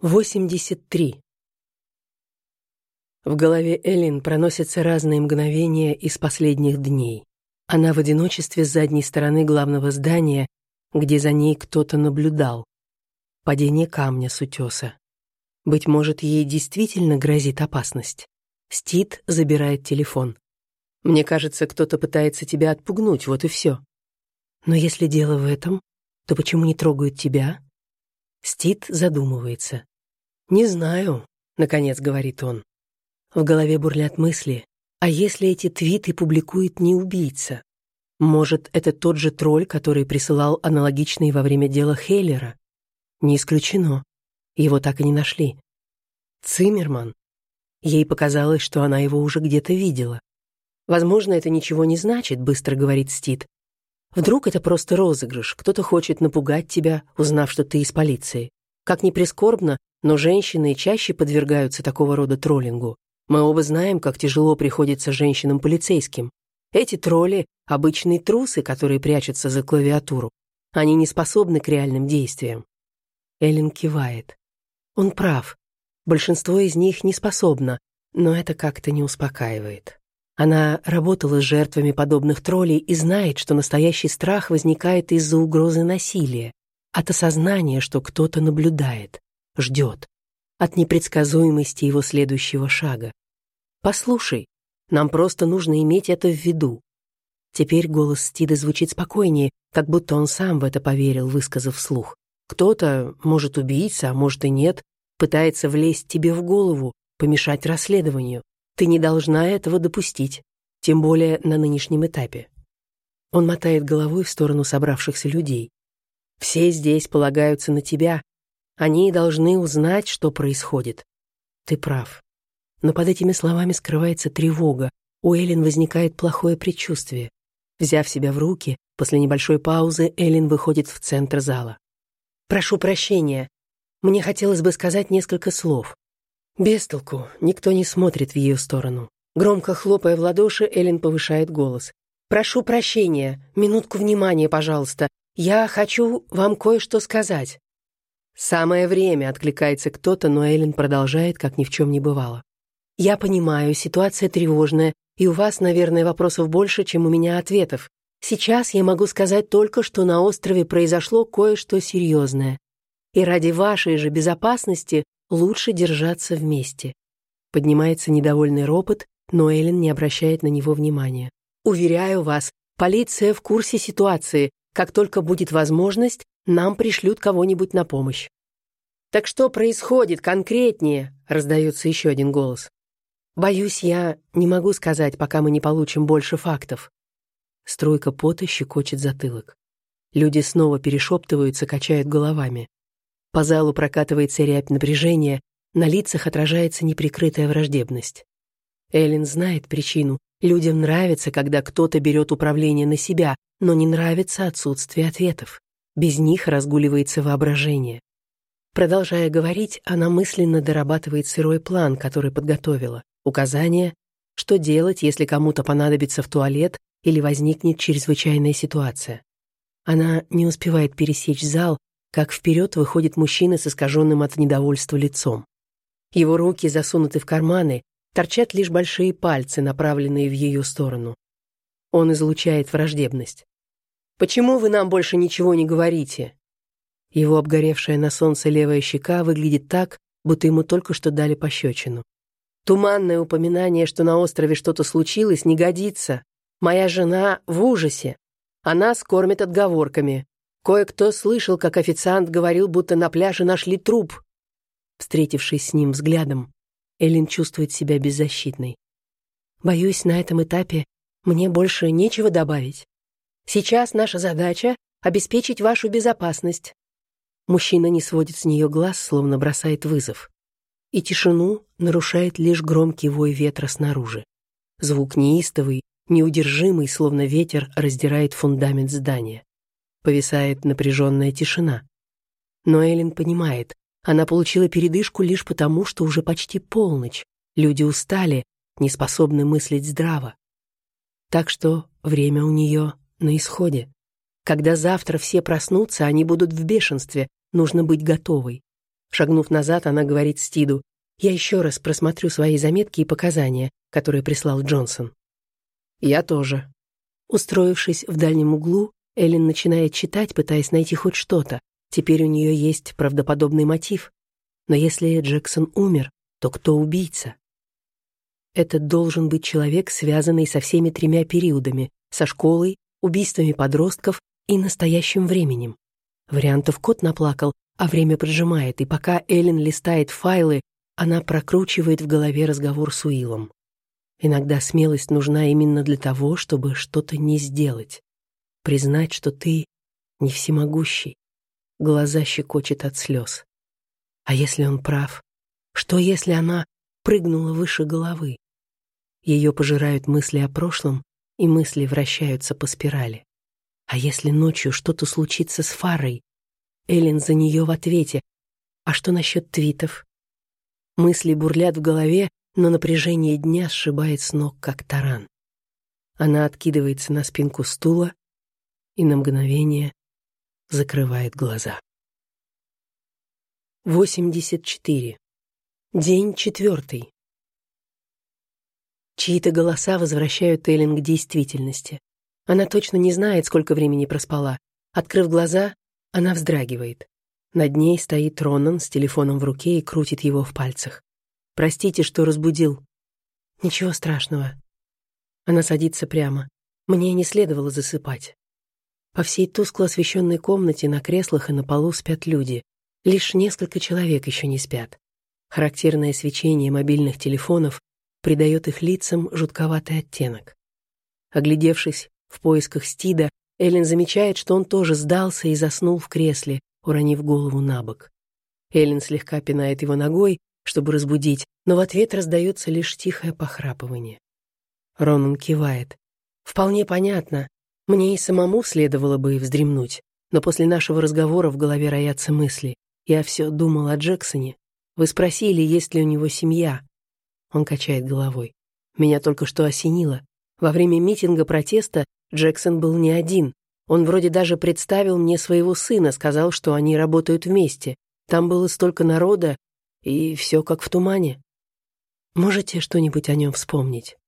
83. В голове Эллен проносятся разные мгновения из последних дней. Она в одиночестве с задней стороны главного здания, где за ней кто-то наблюдал. Падение камня с утеса. Быть может, ей действительно грозит опасность. Стит забирает телефон. Мне кажется, кто-то пытается тебя отпугнуть, вот и все. Но если дело в этом, то почему не трогают тебя? Стит задумывается. «Не знаю», — наконец говорит он. В голове бурлят мысли. А если эти твиты публикует не убийца? Может, это тот же тролль, который присылал аналогичные во время дела Хейлера? Не исключено. Его так и не нашли. Циммерман. Ей показалось, что она его уже где-то видела. Возможно, это ничего не значит, быстро говорит Стит. Вдруг это просто розыгрыш, кто-то хочет напугать тебя, узнав, что ты из полиции. Как ни прискорбно, но женщины чаще подвергаются такого рода троллингу. Мы оба знаем, как тяжело приходится женщинам-полицейским. Эти тролли — обычные трусы, которые прячутся за клавиатуру. Они не способны к реальным действиям. Эллен кивает. Он прав. Большинство из них не способно, но это как-то не успокаивает. Она работала с жертвами подобных троллей и знает, что настоящий страх возникает из-за угрозы насилия, от осознания, что кто-то наблюдает ждет, от непредсказуемости его следующего шага. «Послушай, нам просто нужно иметь это в виду». Теперь голос Стида звучит спокойнее, как будто он сам в это поверил, высказав вслух. «Кто-то, может, убийца, а может и нет, пытается влезть тебе в голову, помешать расследованию. Ты не должна этого допустить, тем более на нынешнем этапе». Он мотает головой в сторону собравшихся людей. «Все здесь полагаются на тебя, они должны узнать, что происходит. Ты прав. Но под этими словами скрывается тревога. У Эллен возникает плохое предчувствие. Взяв себя в руки, после небольшой паузы Эллен выходит в центр зала. «Прошу прощения. Мне хотелось бы сказать несколько слов». Без толку, никто не смотрит в ее сторону. Громко хлопая в ладоши, Эллен повышает голос. «Прошу прощения. Минутку внимания, пожалуйста. Я хочу вам кое-что сказать». «Самое время», — откликается кто-то, но Эллен продолжает, как ни в чем не бывало. «Я понимаю, ситуация тревожная, и у вас, наверное, вопросов больше, чем у меня ответов. Сейчас я могу сказать только, что на острове произошло кое-что серьезное. И ради вашей же безопасности лучше держаться вместе». Поднимается недовольный ропот, но Эллен не обращает на него внимания. «Уверяю вас, полиция в курсе ситуации. Как только будет возможность, нам пришлют кого-нибудь на помощь. «Так что происходит конкретнее?» — раздается еще один голос. «Боюсь, я не могу сказать, пока мы не получим больше фактов». Струйка пота щекочет затылок. Люди снова перешептываются, качают головами. По залу прокатывается рябь напряжения, на лицах отражается неприкрытая враждебность. Эллен знает причину. Людям нравится, когда кто-то берет управление на себя, но не нравится отсутствие ответов. Без них разгуливается воображение. Продолжая говорить, она мысленно дорабатывает сырой план, который подготовила. Указание, что делать, если кому-то понадобится в туалет или возникнет чрезвычайная ситуация. Она не успевает пересечь зал, как вперед выходит мужчина с искаженным от недовольства лицом. Его руки засунуты в карманы, торчат лишь большие пальцы, направленные в ее сторону. Он излучает враждебность. «Почему вы нам больше ничего не говорите?» Его обгоревшая на солнце левая щека выглядит так, будто ему только что дали пощечину. Туманное упоминание, что на острове что-то случилось, не годится. Моя жена в ужасе. Она скормит отговорками. Кое-кто слышал, как официант говорил, будто на пляже нашли труп. Встретившись с ним взглядом, Эллен чувствует себя беззащитной. Боюсь, на этом этапе мне больше нечего добавить. Сейчас наша задача — обеспечить вашу безопасность». Мужчина не сводит с нее глаз, словно бросает вызов. И тишину нарушает лишь громкий вой ветра снаружи. Звук неистовый, неудержимый, словно ветер раздирает фундамент здания. Повисает напряженная тишина. Но Эллен понимает, она получила передышку лишь потому, что уже почти полночь. Люди устали, не способны мыслить здраво. Так что время у нее на исходе. Когда завтра все проснутся, они будут в бешенстве, нужно быть готовой. Шагнув назад, она говорит Стиду, «Я еще раз просмотрю свои заметки и показания, которые прислал Джонсон». «Я тоже». Устроившись в дальнем углу, Эллен начинает читать, пытаясь найти хоть что-то. Теперь у нее есть правдоподобный мотив. Но если Джексон умер, то кто убийца? Это должен быть человек, связанный со всеми тремя периодами, со школой, убийствами подростков и настоящим временем. Вариантов кот наплакал, а время поджимает, и пока Эллен листает файлы, она прокручивает в голове разговор с Уиллом. Иногда смелость нужна именно для того, чтобы что-то не сделать. Признать, что ты не всемогущий. Глаза щекочет от слез. А если он прав? Что если она прыгнула выше головы? Ее пожирают мысли о прошлом, и мысли вращаются по спирали. А если ночью что-то случится с Фарой? Эллен за нее в ответе. А что насчет твитов? Мысли бурлят в голове, но напряжение дня сшибает с ног, как таран. Она откидывается на спинку стула и на мгновение закрывает глаза. 84. День четвертый. Чьи-то голоса возвращают Эллен к действительности. Она точно не знает, сколько времени проспала. Открыв глаза, она вздрагивает. Над ней стоит Ронан с телефоном в руке и крутит его в пальцах. «Простите, что разбудил». «Ничего страшного». Она садится прямо. Мне не следовало засыпать. По всей тускло освещенной комнате на креслах и на полу спят люди. Лишь несколько человек еще не спят. Характерное свечение мобильных телефонов придает их лицам жутковатый оттенок. Оглядевшись в поисках Стида, Эллен замечает, что он тоже сдался и заснул в кресле, уронив голову на бок. Эллен слегка пинает его ногой, чтобы разбудить, но в ответ раздается лишь тихое похрапывание. Ронан кивает. «Вполне понятно. Мне и самому следовало бы вздремнуть, но после нашего разговора в голове роятся мысли. Я все думал о Джексоне. Вы спросили, есть ли у него семья. Он качает головой. Меня только что осенило. Во время митинга протеста Джексон был не один. Он вроде даже представил мне своего сына, сказал, что они работают вместе. Там было столько народа, и все как в тумане. Можете что-нибудь о нем вспомнить?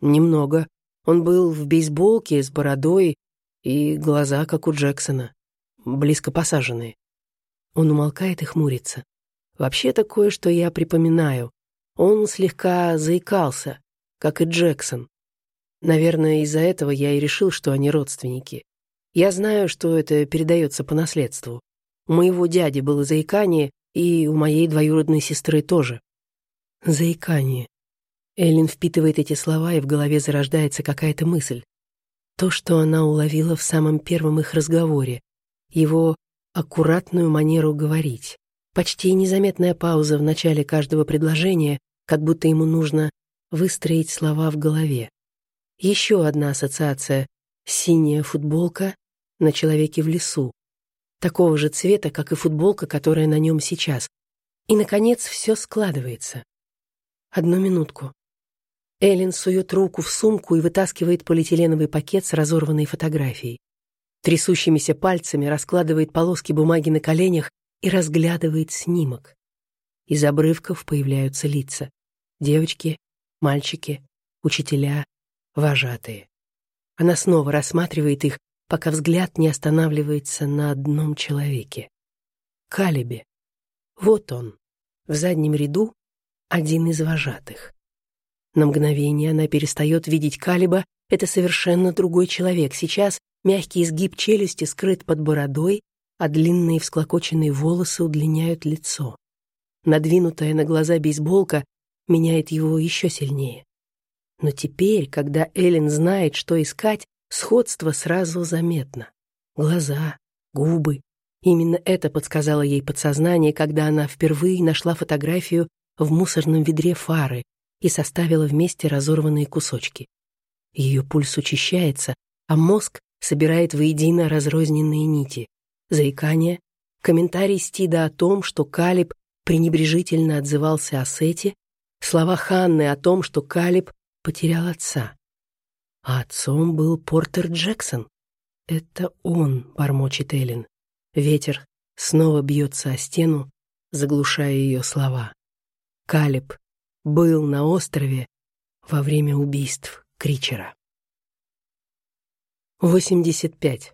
Немного. Он был в бейсболке с бородой и глаза, как у Джексона, близко посаженные. Он умолкает и хмурится. Вообще такое, что я припоминаю. Он слегка заикался, как и Джексон. Наверное, из-за этого я и решил, что они родственники. Я знаю, что это передается по наследству. У моего дяди было заикание, и у моей двоюродной сестры тоже. Заикание. Эллен впитывает эти слова, и в голове зарождается какая-то мысль. То, что она уловила в самом первом их разговоре. Его аккуратную манеру говорить. Почти незаметная пауза в начале каждого предложения, как будто ему нужно выстроить слова в голове. Еще одна ассоциация — синяя футболка на человеке в лесу, такого же цвета, как и футболка, которая на нем сейчас. И, наконец, все складывается. Одну минутку. Эллен сует руку в сумку и вытаскивает полиэтиленовый пакет с разорванной фотографией трясущимися пальцами раскладывает полоски бумаги на коленях и разглядывает снимок. Из обрывков появляются лица. Девочки, мальчики, учителя, вожатые. Она снова рассматривает их, пока взгляд не останавливается на одном человеке. Калибе. Вот он, в заднем ряду, один из вожатых. На мгновение она перестает видеть Калиба, это совершенно другой человек. Сейчас Мягкий изгиб челюсти скрыт под бородой, а длинные всклокоченные волосы удлиняют лицо. Надвинутая на глаза бейсболка меняет его еще сильнее. Но теперь, когда Эллен знает, что искать, сходство сразу заметно. Глаза, губы. Именно это подсказало ей подсознание, когда она впервые нашла фотографию в мусорном ведре фары и составила вместе разорванные кусочки. Ее пульс учащается, а мозг собирает воедино разрозненные нити. Заикание, комментарий Стида о том, что Калиб пренебрежительно отзывался о Сете, слова Ханны о том, что Калиб потерял отца. А отцом был Портер Джексон. «Это он», — бормочет Эллен. Ветер снова бьется о стену, заглушая ее слова. Калиб был на острове во время убийств Кричера. 85.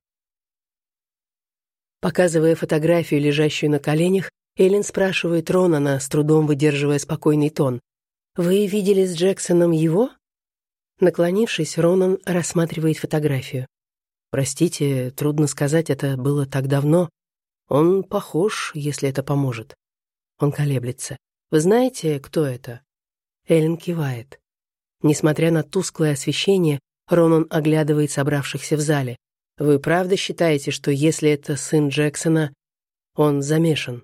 Показывая фотографию, лежащую на коленях, Эллен спрашивает Ронана, с трудом выдерживая спокойный тон. «Вы видели с Джексоном его?» Наклонившись, Ронан рассматривает фотографию. «Простите, трудно сказать, это было так давно. Он похож, если это поможет». Он колеблется. «Вы знаете, кто это?» Эллен кивает. Несмотря на тусклое освещение, Ронан оглядывает собравшихся в зале. «Вы правда считаете, что если это сын Джексона, он замешан?»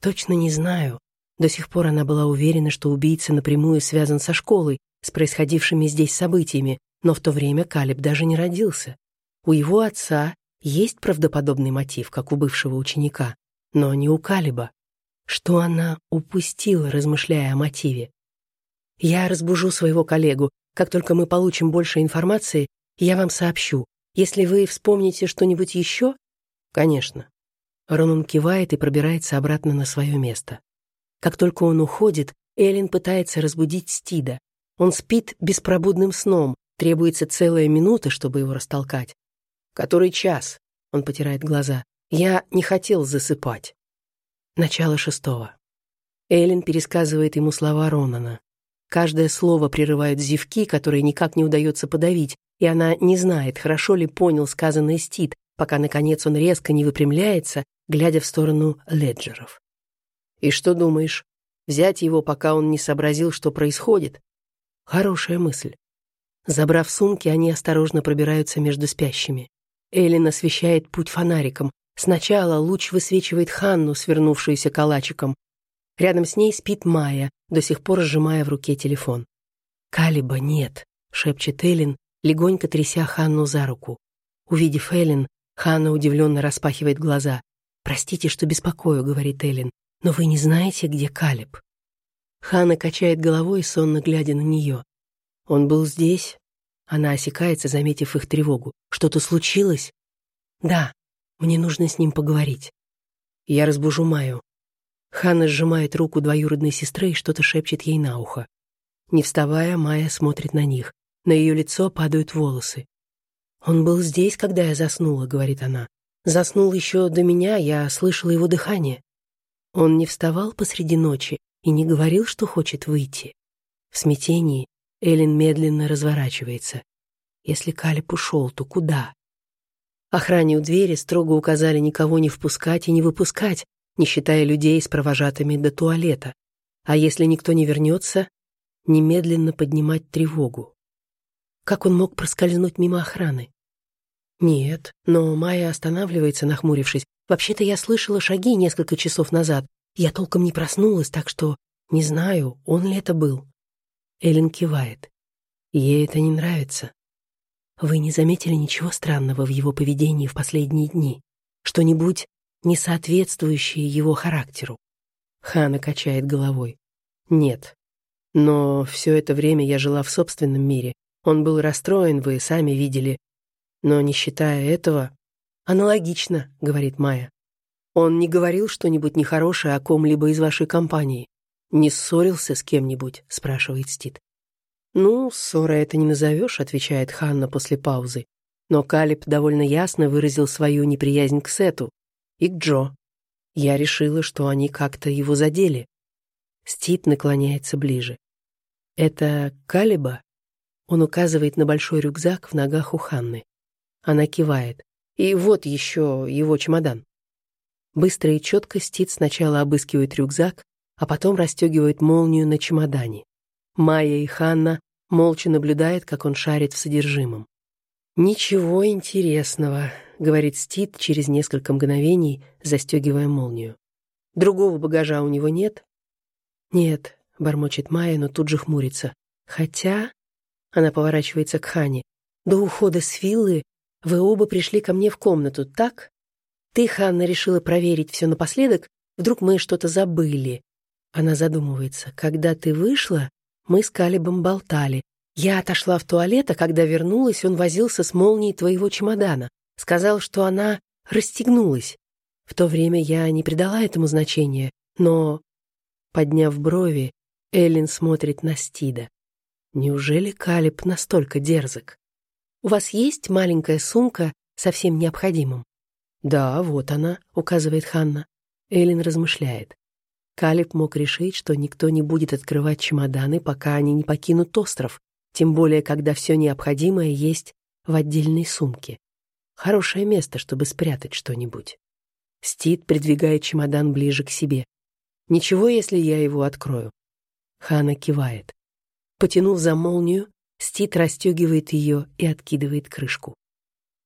Точно не знаю. До сих пор она была уверена, что убийца напрямую связан со школой, с происходившими здесь событиями, но в то время Калиб даже не родился. У его отца есть правдоподобный мотив, как у бывшего ученика, но не у Калиба. Что она упустила, размышляя о мотиве? Я разбужу своего коллегу. Как только мы получим больше информации, я вам сообщу. Если вы вспомните что-нибудь еще... Конечно. Ронан кивает и пробирается обратно на свое место. Как только он уходит, Эллен пытается разбудить Стида. Он спит беспробудным сном, требуется целая минута, чтобы его растолкать. «Который час?» — он потирает глаза. «Я не хотел засыпать». Начало шестого. Эллен пересказывает ему слова Ронана. Каждое слово прерывают зевки, которые никак не удается подавить, и она не знает, хорошо ли понял сказанное Стид, пока, наконец, он резко не выпрямляется, глядя в сторону леджеров. «И что думаешь? Взять его, пока он не сообразил, что происходит?» Хорошая мысль. Забрав сумки, они осторожно пробираются между спящими. Эллен освещает путь фонариком. Сначала луч высвечивает Ханну, свернувшуюся калачиком. Рядом с ней спит Майя, до сих пор сжимая в руке телефон. «Калиба нет», — шепчет Эллен, легонько тряся Ханну за руку. Увидев Эллен, Ханна удивленно распахивает глаза. «Простите, что беспокою», — говорит Эллен, «но вы не знаете, где Калиб?» Ханна качает головой, сонно глядя на нее. «Он был здесь?» Она осекается, заметив их тревогу. «Что-то случилось?» «Да, мне нужно с ним поговорить». «Я разбужу Майю». Ханна сжимает руку двоюродной сестры и что-то шепчет ей на ухо. Не вставая, Майя смотрит на них. На ее лицо падают волосы. «Он был здесь, когда я заснула», — говорит она. «Заснул еще до меня, я слышала его дыхание. Он не вставал посреди ночи и не говорил, что хочет выйти». В смятении Эллен медленно разворачивается. Если Калиб ушел, то куда? Охране у двери строго указали никого не впускать и не выпускать, не считая людей с провожатыми до туалета. А если никто не вернется, немедленно поднимать тревогу. Как он мог проскользнуть мимо охраны? Нет, но Майя останавливается, нахмурившись. Вообще-то я слышала шаги несколько часов назад. Я толком не проснулась, так что не знаю, он ли это был. Эллен кивает. Ей это не нравится. Вы не заметили ничего странного в его поведении в последние дни? Что-нибудь не соответствующее его характеру? Хана качает головой. Нет. Но все это время я жила в собственном мире. Он был расстроен, вы сами видели. Но не считая этого... Аналогично, говорит Майя. Он не говорил что-нибудь нехорошее о ком-либо из вашей компании. Не ссорился с кем-нибудь, спрашивает Стит. Ну, ссора это не назовешь, отвечает Ханна после паузы. Но Калиб довольно ясно выразил свою неприязнь к Сету и к Джо. Я решила, что они как-то его задели. Стит наклоняется ближе. «Это Калиба?» Он указывает на большой рюкзак в ногах у Ханны. Она кивает. И вот еще его чемодан. Быстро и четко Стит сначала обыскивает рюкзак, а потом расстегивает молнию на чемодане. Майя и Ханна молча наблюдают, как он шарит в содержимом. «Ничего интересного», — говорит Стит через несколько мгновений, застегивая молнию. «Другого багажа у него нет?» «Нет», — бормочет Майя, но тут же хмурится. «Хотя...» — она поворачивается к Хане. «До ухода с виллы вы оба пришли ко мне в комнату, так? Ты, Ханна, решила проверить все напоследок, вдруг мы что-то забыли. Она задумывается. Когда ты вышла, мы с Калибом болтали. Я отошла в туалет, а когда вернулась, он возился с молнией твоего чемодана. Сказал, что она расстегнулась. В то время я не придала этому значения. Но, подняв брови, Эллен смотрит на Стида. Неужели Калиб настолько дерзок? «У вас есть маленькая сумка со всем необходимым?» «Да, вот она», — указывает Ханна. Эллен размышляет. Калиб мог решить, что никто не будет открывать чемоданы, пока они не покинут остров, тем более, когда все необходимое есть в отдельной сумке. Хорошее место, чтобы спрятать что-нибудь. Стит придвигает чемодан ближе к себе. «Ничего, если я его открою?» Хана кивает. Потянув за молнию, Стит расстегивает ее и откидывает крышку.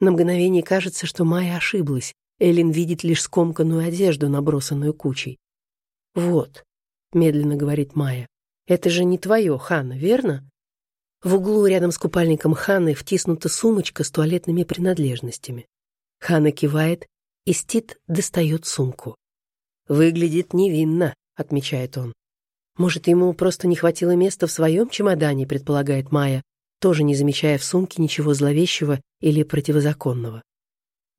На мгновение кажется, что Майя ошиблась. Эллен видит лишь скомканную одежду, набросанную кучей. «Вот», — медленно говорит Майя, — «это же не твое, Ханна, верно?» В углу рядом с купальником Ханны втиснута сумочка с туалетными принадлежностями. Ханна кивает, и Стит достает сумку. «Выглядит невинно», — отмечает он. «Может, ему просто не хватило места в своем чемодане», — предполагает Майя, тоже не замечая в сумке ничего зловещего или противозаконного.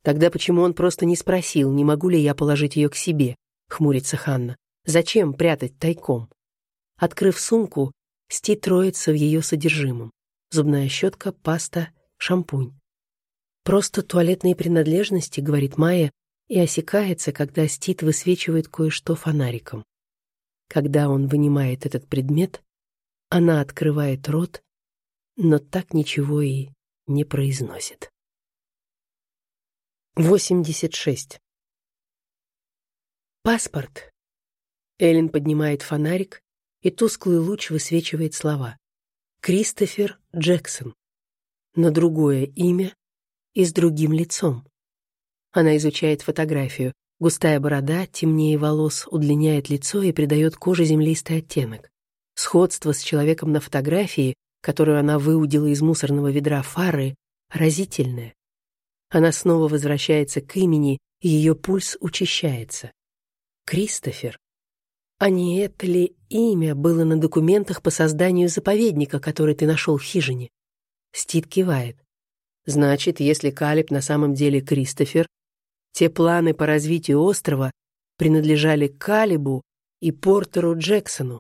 «Тогда почему он просто не спросил, не могу ли я положить ее к себе?» — хмурится Ханна. «Зачем прятать тайком?» Открыв сумку, Стит троится в ее содержимом. Зубная щетка, паста, шампунь. «Просто туалетные принадлежности», — говорит Майя, и осекается, когда Стит высвечивает кое-что фонариком. Когда он вынимает этот предмет, она открывает рот, но так ничего и не произносит. 86. Паспорт. Эллен поднимает фонарик, и тусклый луч высвечивает слова. Кристофер Джексон. На другое имя и с другим лицом. Она изучает фотографию. Густая борода, темнее волос, удлиняет лицо и придает коже землистый оттенок. Сходство с человеком на фотографии, которую она выудила из мусорного ведра фары, разительное. Она снова возвращается к имени, и ее пульс учащается. Кристофер. А не это ли имя было на документах по созданию заповедника, который ты нашел в хижине? Стит кивает. Значит, если Калиб на самом деле Кристофер, те планы по развитию острова принадлежали Калибу и Портеру Джексону.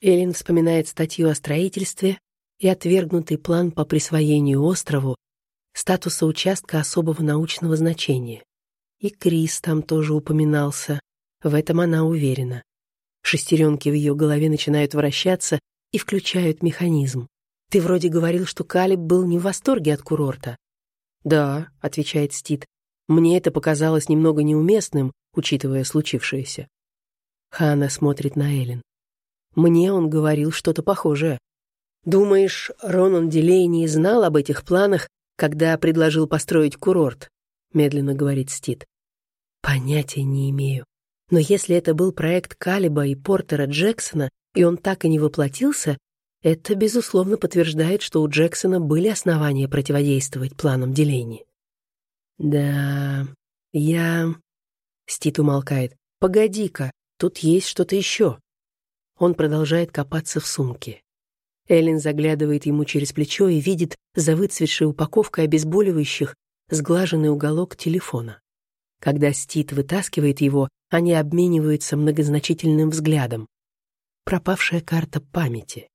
Эллен вспоминает статью о строительстве и отвергнутый план по присвоению острову статуса участка особого научного значения. И Крис там тоже упоминался, в этом она уверена. Шестеренки в ее голове начинают вращаться и включают механизм. «Ты вроде говорил, что Калиб был не в восторге от курорта». «Да», — отвечает Стит, — «мне это показалось немного неуместным, учитывая случившееся». Хана смотрит на Эллен. «Мне он говорил что-то похожее». «Думаешь, Ронан Дилей не знал об этих планах, когда предложил построить курорт?» — медленно говорит Стит. «Понятия не имею. Но если это был проект Калиба и Портера Джексона, и он так и не воплотился, это, безусловно, подтверждает, что у Джексона были основания противодействовать планам деления. «Да, я...» Стит умолкает. «Погоди-ка, тут есть что-то еще». Он продолжает копаться в сумке. Эллен заглядывает ему через плечо и видит за выцветшей упаковкой обезболивающих сглаженный уголок телефона. Когда Стит вытаскивает его, они обмениваются многозначительным взглядом. Пропавшая карта памяти.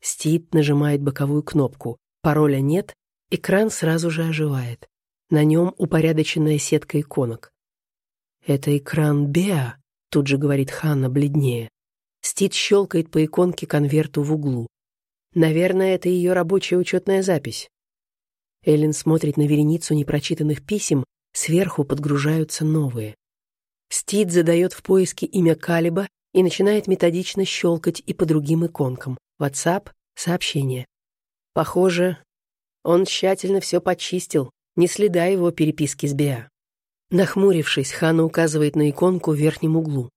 Стит нажимает боковую кнопку. Пароля нет, экран сразу же оживает. На нем упорядоченная сетка иконок. «Это экран Беа», — тут же говорит Ханна бледнее. Стит щелкает по иконке конверту в углу. Наверное, это ее рабочая учетная запись. Эллен смотрит на вереницу непрочитанных писем, сверху подгружаются новые. Стит задает в поиске имя Калиба и начинает методично щелкать и по другим иконкам. WhatsApp, сообщение. Похоже, он тщательно все почистил, не следа его переписки с Беа. Нахмурившись, Хана указывает на иконку в верхнем углу.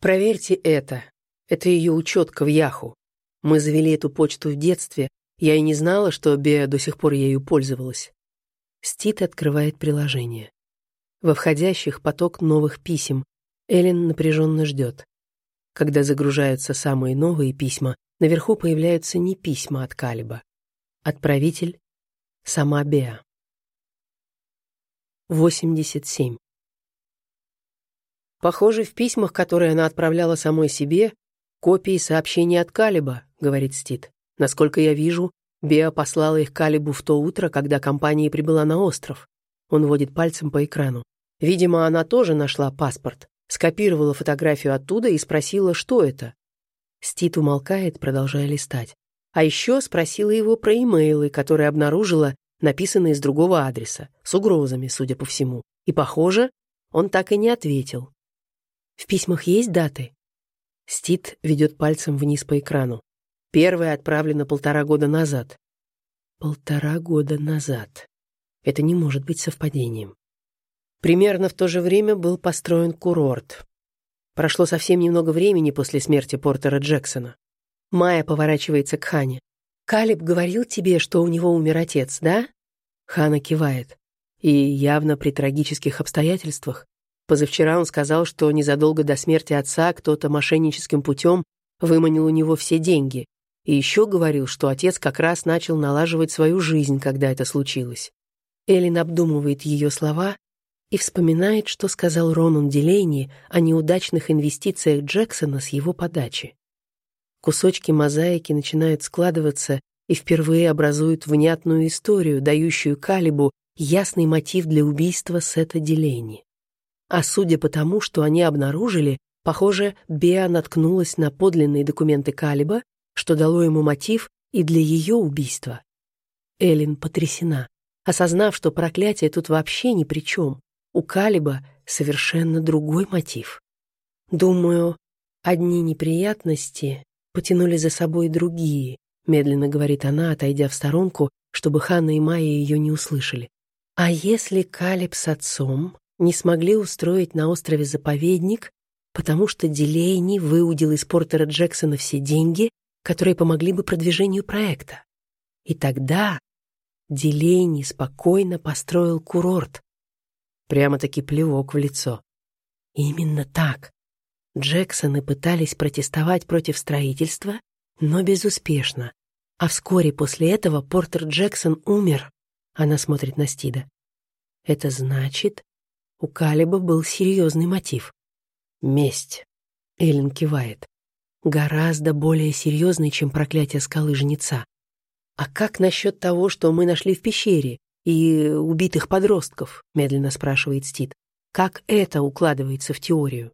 «Проверьте это. Это ее учетка в Яху. Мы завели эту почту в детстве. Я и не знала, что Беа до сих пор ею пользовалась». Стит открывает приложение. Во входящих поток новых писем. Эллен напряженно ждет. Когда загружаются самые новые письма, наверху появляются не письма от Калиба. Отправитель — сама Беа. 87. Похоже, в письмах, которые она отправляла самой себе, копии сообщений от Калиба, говорит Стит. Насколько я вижу, Беа послала их Калибу в то утро, когда компания прибыла на остров. Он водит пальцем по экрану. Видимо, она тоже нашла паспорт, скопировала фотографию оттуда и спросила, что это. Стит умолкает, продолжая листать. А еще спросила его про имейлы, которые обнаружила, написанные с другого адреса, с угрозами, судя по всему. И, похоже, он так и не ответил. В письмах есть даты? Стит ведет пальцем вниз по экрану. Первая отправлена полтора года назад. Полтора года назад. Это не может быть совпадением. Примерно в то же время был построен курорт. Прошло совсем немного времени после смерти Портера Джексона. Майя поворачивается к Хане. «Калиб говорил тебе, что у него умер отец, да?» Хана кивает. И явно при трагических обстоятельствах. Позавчера он сказал, что незадолго до смерти отца кто-то мошенническим путем выманил у него все деньги, и еще говорил, что отец как раз начал налаживать свою жизнь, когда это случилось. Эллен обдумывает ее слова и вспоминает, что сказал Ронан Дилейни о неудачных инвестициях Джексона с его подачи. Кусочки мозаики начинают складываться и впервые образуют внятную историю, дающую Калибу ясный мотив для убийства Сета Дилейни. А судя по тому, что они обнаружили, похоже, Беа наткнулась на подлинные документы Калиба что дало ему мотив и для ее убийства. Эллен потрясена, осознав, что проклятие тут вообще ни при чем. У Калиба совершенно другой мотив. Думаю, одни неприятности потянули за собой другие, медленно говорит она, отойдя в сторонку, чтобы Ханна и Майя ее не услышали. А если Калиб с отцом не смогли устроить на острове заповедник, потому что Дилейни выудил из Портера Джексона все деньги, которые помогли бы продвижению проекта. И тогда Дилейни спокойно построил курорт. Прямо-таки плевок в лицо. Именно так. Джексоны пытались протестовать против строительства, но безуспешно. А вскоре после этого Портер Джексон умер. Она смотрит на Стида. Это значит, у Калиба был серьезный мотив. Месть. Эллен кивает гораздо более серьезный, чем проклятие скалы жнеца. «А как насчет того, что мы нашли в пещере, и убитых подростков?» — медленно спрашивает Стит. «Как это укладывается в теорию?»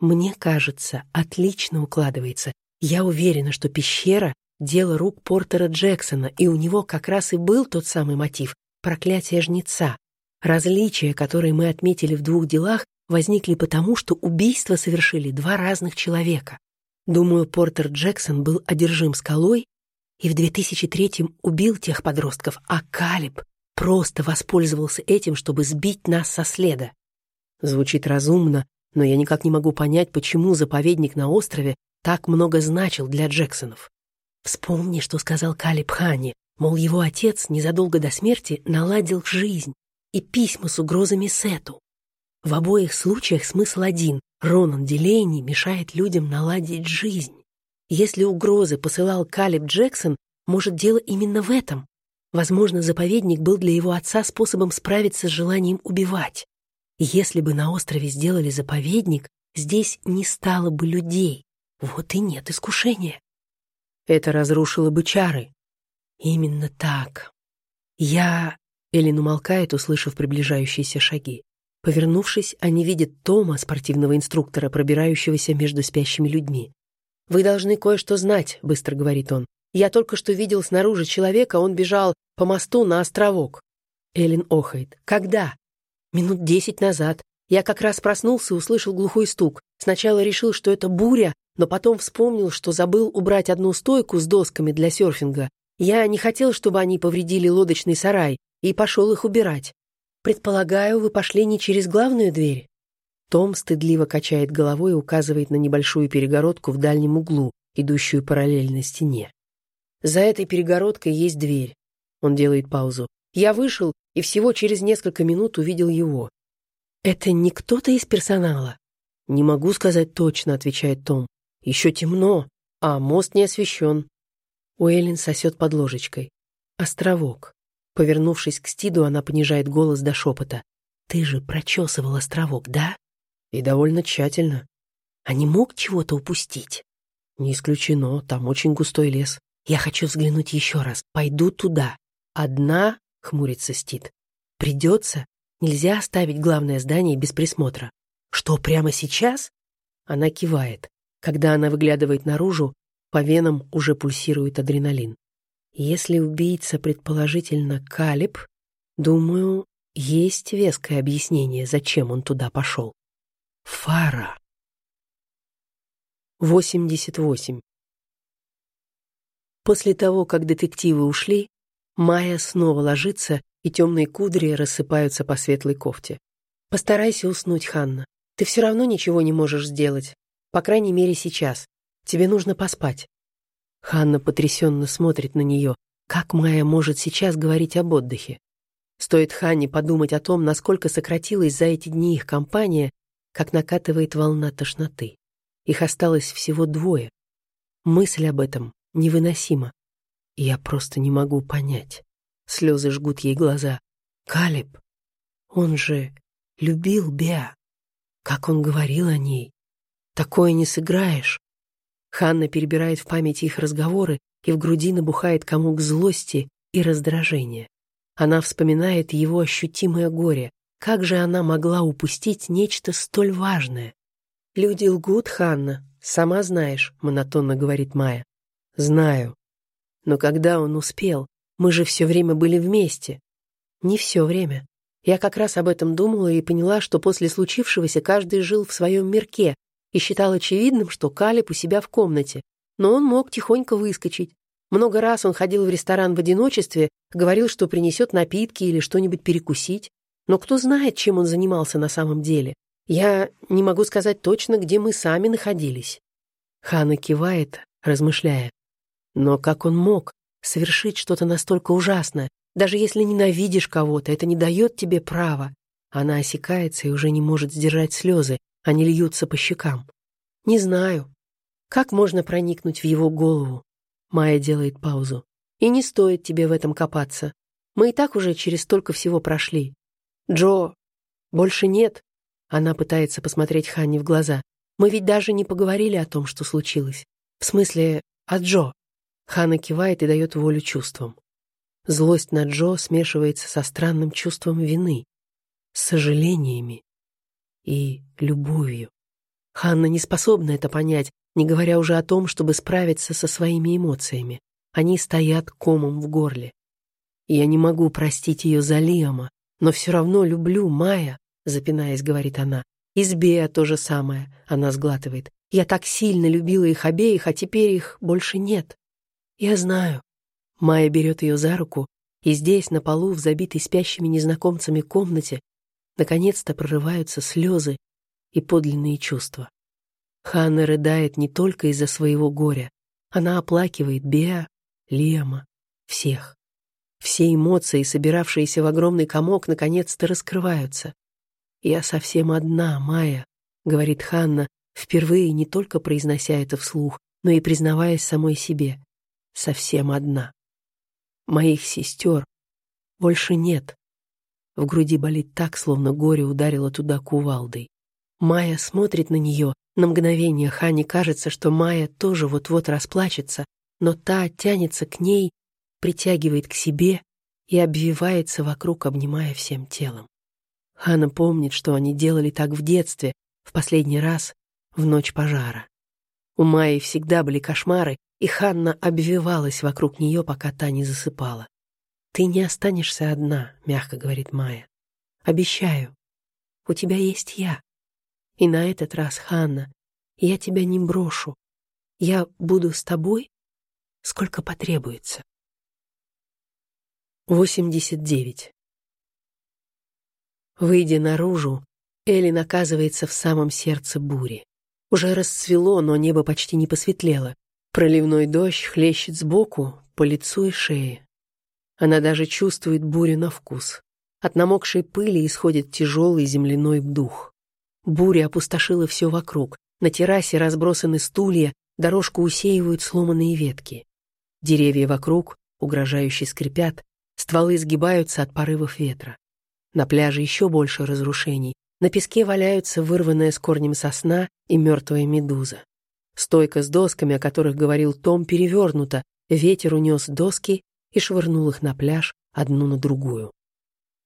«Мне кажется, отлично укладывается. Я уверена, что пещера — дело рук Портера Джексона, и у него как раз и был тот самый мотив — проклятие жнеца. Различия, которые мы отметили в двух делах, возникли потому, что убийство совершили два разных человека. Думаю, Портер Джексон был одержим скалой и в 2003-м убил тех подростков, а Калиб просто воспользовался этим, чтобы сбить нас со следа. Звучит разумно, но я никак не могу понять, почему заповедник на острове так много значил для Джексонов. Вспомни, что сказал Калиб Хани, мол, его отец незадолго до смерти наладил жизнь и письма с угрозами Сету. В обоих случаях смысл один Ронан Дилейни мешает людям наладить жизнь. Если угрозы посылал Калиб Джексон, может, дело именно в этом. Возможно, заповедник был для его отца способом справиться с желанием убивать. если бы на острове сделали заповедник, здесь не стало бы людей. Вот и нет искушения. Это разрушило бы чары. Именно так. Я... Эллен умолкает, услышав приближающиеся шаги. Повернувшись, они видят Тома, спортивного инструктора, пробирающегося между спящими людьми. «Вы должны кое-что знать», — быстро говорит он. «Я только что видел снаружи человека, он бежал по мосту на островок». Эллен охает. «Когда?» «Минут десять назад. Я как раз проснулся и услышал глухой стук. Сначала решил, что это буря, но потом вспомнил, что забыл убрать одну стойку с досками для серфинга. Я не хотел, чтобы они повредили лодочный сарай, и пошел их убирать. «Предполагаю, вы пошли не через главную дверь?» Том стыдливо качает головой и указывает на небольшую перегородку в дальнем углу, идущую параллельно стене. «За этой перегородкой есть дверь». Он делает паузу. «Я вышел и всего через несколько минут увидел его». «Это не кто-то из персонала?» «Не могу сказать точно», — отвечает Том. «Еще темно, а мост не освещен». Уэллин сосет под ложечкой. «Островок. Повернувшись к Стиду, она понижает голос до шепота. «Ты же прочесывал островок, да?» И довольно тщательно. А не мог чего-то упустить? Не исключено, там очень густой лес. Я хочу взглянуть еще раз. Пойду туда. Одна, хмурится Стит. Придется. Нельзя оставить главное здание без присмотра. Что, прямо сейчас? Она кивает. Когда она выглядывает наружу, по венам уже пульсирует адреналин. Если убийца предположительно Калиб, думаю, есть веское объяснение, зачем он туда пошел. Фара. 88. После того, как детективы ушли, Майя снова ложится, и темные кудри рассыпаются по светлой кофте. «Постарайся уснуть, Ханна. Ты все равно ничего не можешь сделать. По крайней мере, сейчас. Тебе нужно поспать». Ханна потрясенно смотрит на нее. Как Майя может сейчас говорить об отдыхе? Стоит Ханне подумать о том, насколько сократилась за эти дни их компания, как накатывает волна тошноты. Их осталось всего двое. Мысль об этом невыносима. Я просто не могу понять. Слезы жгут ей глаза. Калиб, он же любил Беа. Как он говорил о ней. Такое не сыграешь. Ханна перебирает в памяти их разговоры, и в груди набухает комок злости и раздражения. Она вспоминает его ощутимое горе. Как же она могла упустить нечто столь важное? «Люди лгут, Ханна, сама знаешь», — монотонно говорит Майя. «Знаю. Но когда он успел? Мы же все время были вместе». «Не все время. Я как раз об этом думала и поняла, что после случившегося каждый жил в своем мирке, и считал очевидным, что Калиб у себя в комнате, но он мог тихонько выскочить. Много раз он ходил в ресторан в одиночестве, говорил, что принесет напитки или что-нибудь перекусить. Но кто знает, чем он занимался на самом деле. Я не могу сказать точно, где мы сами находились. Хана кивает, размышляя. Но как он мог совершить что-то настолько ужасное? Даже если ненавидишь кого-то, это не дает тебе права. Она осекается и уже не может сдержать слезы, они льются по щекам. Не знаю. Как можно проникнуть в его голову? Майя делает паузу. И не стоит тебе в этом копаться. Мы и так уже через столько всего прошли. Джо, больше нет. Она пытается посмотреть Ханни в глаза. Мы ведь даже не поговорили о том, что случилось. В смысле, о Джо. Ханна кивает и дает волю чувствам. Злость на Джо смешивается со странным чувством вины, с сожалениями и любовью. Ханна не способна это понять, не говоря уже о том, чтобы справиться со своими эмоциями. Они стоят комом в горле. Я не могу простить ее за Лиама, но все равно люблю Майя, запинаясь, говорит она. Избея то же самое, она сглатывает. Я так сильно любила их обеих, а теперь их больше нет. Я знаю. Майя берет ее за руку, и здесь, на полу, в забитой спящими незнакомцами комнате, наконец-то прорываются слезы и подлинные чувства. Ханна рыдает не только из-за своего горя. Она оплакивает Беа, Лема, всех. Все эмоции, собиравшиеся в огромный комок, наконец-то раскрываются. «Я совсем одна, Майя», — говорит Ханна, впервые не только произнося это вслух, но и признаваясь самой себе. «Совсем одна. Моих сестер больше нет. В груди болит так, словно горе ударило туда кувалдой. Майя смотрит на нее. На мгновение Хане кажется, что Майя тоже вот-вот расплачется, но та тянется к ней, притягивает к себе и обвивается вокруг, обнимая всем телом. Хана помнит, что они делали так в детстве, в последний раз, в ночь пожара. У Майи всегда были кошмары, и Ханна обвивалась вокруг нее, пока та не засыпала. «Ты не останешься одна», — мягко говорит Майя. «Обещаю. У тебя есть я. И на этот раз, Ханна, я тебя не брошу. Я буду с тобой, сколько потребуется». 89. Выйдя наружу, Эллен оказывается в самом сердце бури. Уже расцвело, но небо почти не посветлело. Проливной дождь хлещет сбоку, по лицу и шее. Она даже чувствует бурю на вкус. От намокшей пыли исходит тяжелый земляной дух. Буря опустошила все вокруг. На террасе разбросаны стулья, дорожку усеивают сломанные ветки. Деревья вокруг угрожающе скрипят, стволы сгибаются от порывов ветра. На пляже еще больше разрушений. На песке валяются вырванная с корнем сосна и мертвая медуза. Стойка с досками, о которых говорил Том, перевернута, ветер унес доски и швырнул их на пляж одну на другую.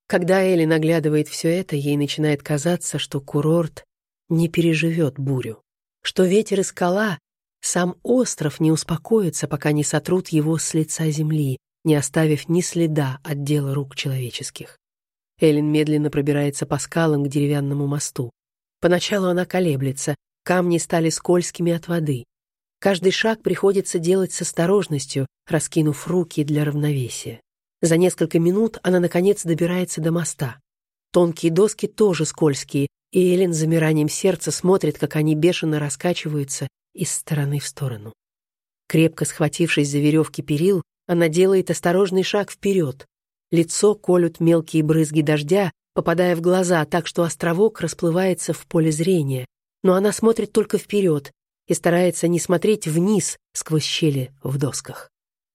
Когда Элли наглядывает все это, ей начинает казаться, что курорт не переживет бурю, что ветер и скала, сам остров не успокоится, пока не сотрут его с лица земли, не оставив ни следа от дела рук человеческих. Эллен медленно пробирается по скалам к деревянному мосту. Поначалу она колеблется, камни стали скользкими от воды. Каждый шаг приходится делать с осторожностью, раскинув руки для равновесия. За несколько минут она, наконец, добирается до моста. Тонкие доски тоже скользкие, и Эллен с замиранием сердца смотрит, как они бешено раскачиваются из стороны в сторону. Крепко схватившись за веревки перил, она делает осторожный шаг вперед. Лицо колют мелкие брызги дождя, попадая в глаза так, что островок расплывается в поле зрения. Но она смотрит только вперед и старается не смотреть вниз сквозь щели в досках.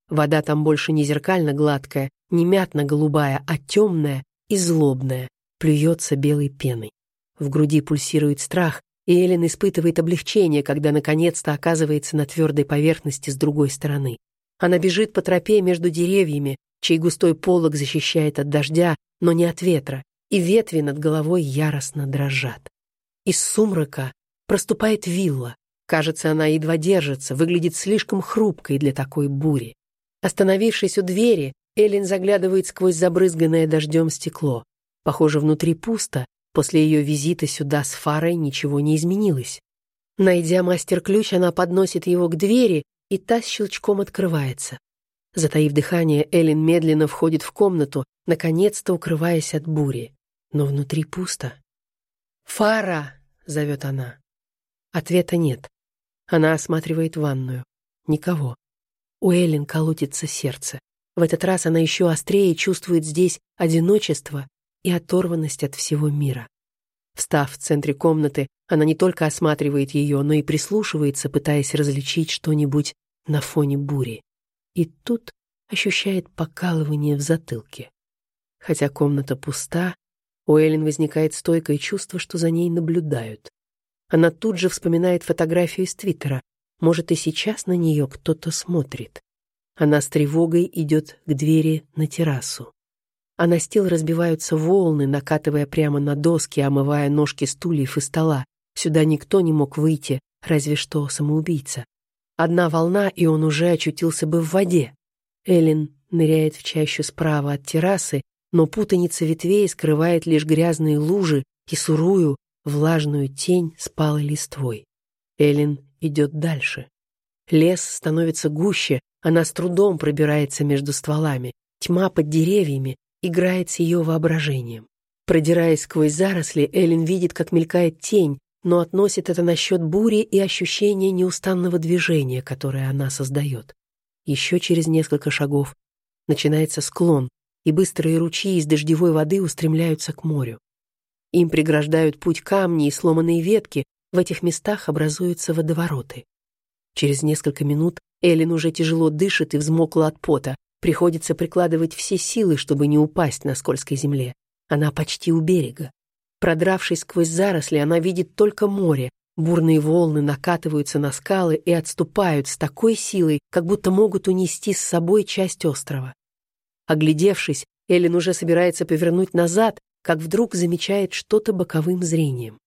Вода там больше не зеркально гладкая, не мятно-голубая, а темная и злобная, плюется белой пеной. В груди пульсирует страх, и Эллен испытывает облегчение, когда наконец-то оказывается на твердой поверхности с другой стороны. Она бежит по тропе между деревьями, чей густой полог защищает от дождя, но не от ветра, и ветви над головой яростно дрожат. Из сумрака проступает вилла. Кажется, она едва держится, выглядит слишком хрупкой для такой бури. Остановившись у двери, Эллен заглядывает сквозь забрызганное дождем стекло. Похоже, внутри пусто, после ее визита сюда с Фарой ничего не изменилось. Найдя мастер-ключ, она подносит его к двери, и та с щелчком открывается. Затаив дыхание, Эллен медленно входит в комнату, наконец-то укрываясь от бури. Но внутри пусто. «Фара!» — зовет она. Ответа нет. Она осматривает ванную. Никого. У Эллен колотится сердце. В этот раз она еще острее чувствует здесь одиночество и оторванность от всего мира. Встав в центре комнаты, она не только осматривает ее, но и прислушивается, пытаясь различить что-нибудь на фоне бури. И тут ощущает покалывание в затылке. Хотя комната пуста, у Эллен возникает стойкое чувство, что за ней наблюдают. Она тут же вспоминает фотографию из Твиттера. Может, и сейчас на нее кто-то смотрит. Она с тревогой идет к двери на террасу а на стил разбиваются волны, накатывая прямо на доски, омывая ножки стульев и стола. Сюда никто не мог выйти, разве что самоубийца. Одна волна, и он уже очутился бы в воде. Эллен ныряет в чащу справа от террасы, но путаница ветвей скрывает лишь грязные лужи и сурую, влажную тень с листвой. Эллен идет дальше. Лес становится гуще, она с трудом пробирается между стволами. Тьма под деревьями, играет с ее воображением. Продираясь сквозь заросли, Эллен видит, как мелькает тень, но относит это насчет бури и ощущения неустанного движения, которое она создает. Еще через несколько шагов начинается склон, и быстрые ручьи из дождевой воды устремляются к морю. Им преграждают путь камни и сломанные ветки, в этих местах образуются водовороты. Через несколько минут Эллен уже тяжело дышит и взмокла от пота, Приходится прикладывать все силы, чтобы не упасть на скользкой земле. Она почти у берега. Продравшись сквозь заросли, она видит только море. Бурные волны накатываются на скалы и отступают с такой силой, как будто могут унести с собой часть острова. Оглядевшись, Эллен уже собирается повернуть назад, как вдруг замечает что-то боковым зрением.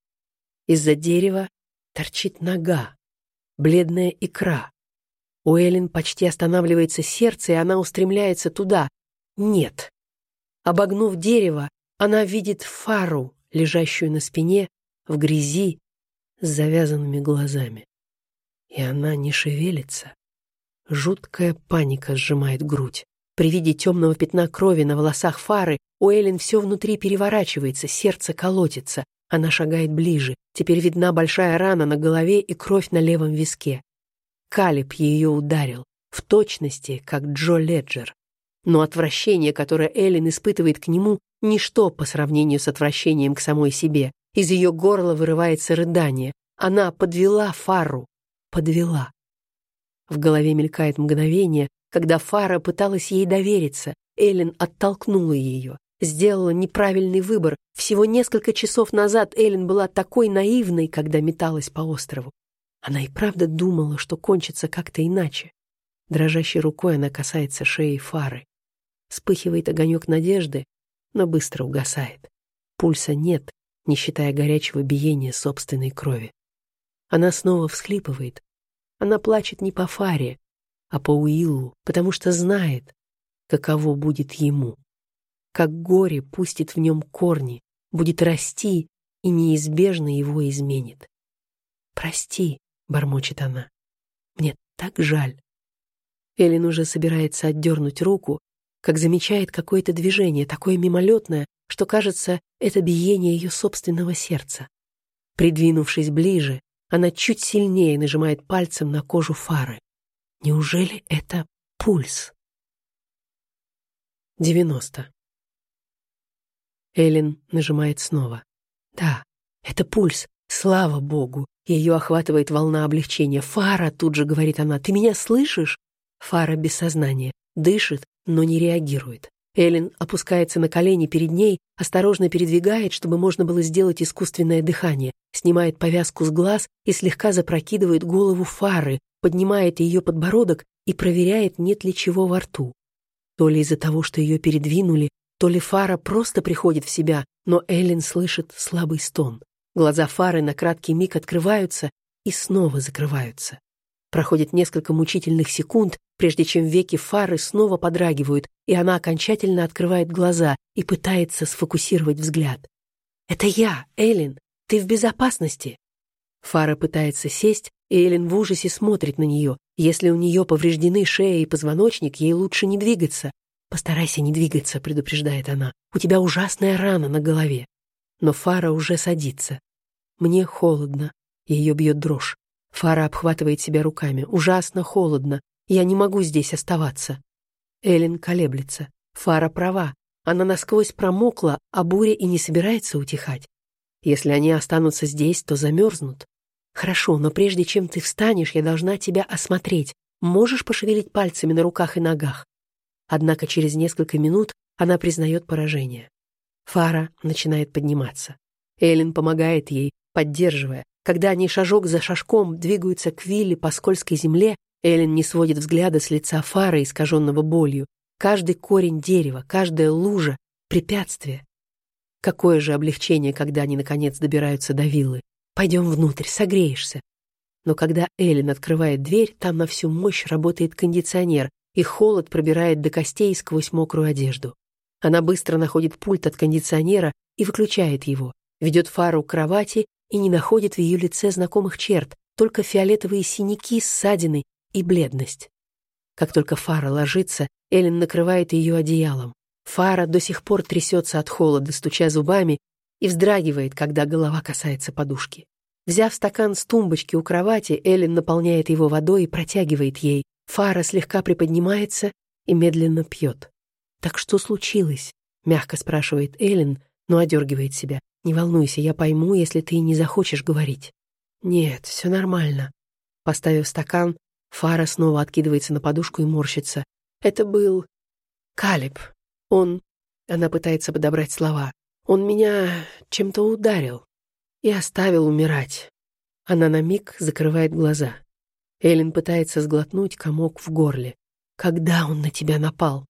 Из-за дерева торчит нога, бледная икра. У Эллен почти останавливается сердце, и она устремляется туда. Нет. Обогнув дерево, она видит фару, лежащую на спине, в грязи, с завязанными глазами. И она не шевелится. Жуткая паника сжимает грудь. При виде темного пятна крови на волосах фары у Эллен все внутри переворачивается, сердце колотится. Она шагает ближе. Теперь видна большая рана на голове и кровь на левом виске. Калиб ее ударил, в точности, как Джо Леджер. Но отвращение, которое Эллен испытывает к нему, ничто по сравнению с отвращением к самой себе. Из ее горла вырывается рыдание. Она подвела Фару. Подвела. В голове мелькает мгновение, когда Фара пыталась ей довериться. Эллен оттолкнула ее, сделала неправильный выбор. Всего несколько часов назад Эллен была такой наивной, когда металась по острову. Она и правда думала, что кончится как-то иначе. Дрожащей рукой она касается шеи фары. Вспыхивает огонек надежды, но быстро угасает. Пульса нет, не считая горячего биения собственной крови. Она снова всхлипывает. Она плачет не по фаре, а по Уиллу, потому что знает, каково будет ему. Как горе пустит в нем корни, будет расти и неизбежно его изменит. «Прости», — бормочет она, — «мне так жаль». Эллен уже собирается отдернуть руку, как замечает какое-то движение, такое мимолетное, что кажется, это биение ее собственного сердца. Придвинувшись ближе, она чуть сильнее нажимает пальцем на кожу фары. Неужели это пульс? 90. Эллен нажимает снова. Да, это пульс. Слава богу. Ее охватывает волна облегчения. «Фара!» — тут же говорит она. «Ты меня слышишь?» Фара без сознания. Дышит, но не реагирует. Эллен опускается на колени перед ней, осторожно передвигает, чтобы можно было сделать искусственное дыхание, снимает повязку с глаз и слегка запрокидывает голову Фары, поднимает ее подбородок и проверяет, нет ли чего во рту. То ли из-за того, что ее передвинули, то ли Фара просто приходит в себя, но Эллен слышит слабый стон. Глаза Фары на краткий миг открываются и снова закрываются. Проходит несколько мучительных секунд, прежде чем веки Фары снова подрагивают, и она окончательно открывает глаза и пытается сфокусировать взгляд. «Это я, Эллен. Ты в безопасности». Фара пытается сесть, и Эллен в ужасе смотрит на нее. Если у нее повреждены шея и позвоночник, ей лучше не двигаться. «Постарайся не двигаться», — предупреждает она. «У тебя ужасная рана на голове». Но Фара уже садится. Мне холодно. Ее бьет дрожь. Фара обхватывает себя руками. Ужасно холодно. Я не могу здесь оставаться. Эллен колеблется. Фара права. Она насквозь промокла, а буря и не собирается утихать. Если они останутся здесь, то замерзнут. Хорошо, но прежде чем ты встанешь, я должна тебя осмотреть. Можешь пошевелить пальцами на руках и ногах? Однако через несколько минут она признает поражение. Фара начинает подниматься. Эллен помогает ей, поддерживая. Когда они шажок за шажком двигаются к вилле по скользкой земле, Эллен не сводит взгляда с лица Фара, искаженного болью. Каждый корень дерева, каждая лужа — препятствие. Какое же облегчение, когда они, наконец, добираются до виллы. Пойдем внутрь, согреешься. Но когда Эллен открывает дверь, там на всю мощь работает кондиционер, и холод пробирает до костей сквозь мокрую одежду. Она быстро находит пульт от кондиционера и выключает его, ведет фару к кровати и не находит в ее лице знакомых черт, только фиолетовые синяки, ссадины и бледность. Как только фара ложится, Эллен накрывает ее одеялом. Фара до сих пор трясется от холода, стуча зубами, и вздрагивает, когда голова касается подушки. Взяв стакан с тумбочки у кровати, Эллен наполняет его водой и протягивает ей. Фара слегка приподнимается и медленно пьет. «Так что случилось?» — мягко спрашивает Эллен, но одергивает себя. «Не волнуйся, я пойму, если ты не захочешь говорить». «Нет, все нормально». Поставив стакан, Фара снова откидывается на подушку и морщится. «Это был... Калиб. Он...» Она пытается подобрать слова. «Он меня чем-то ударил и оставил умирать». Она на миг закрывает глаза. Эллен пытается сглотнуть комок в горле. «Когда он на тебя напал?»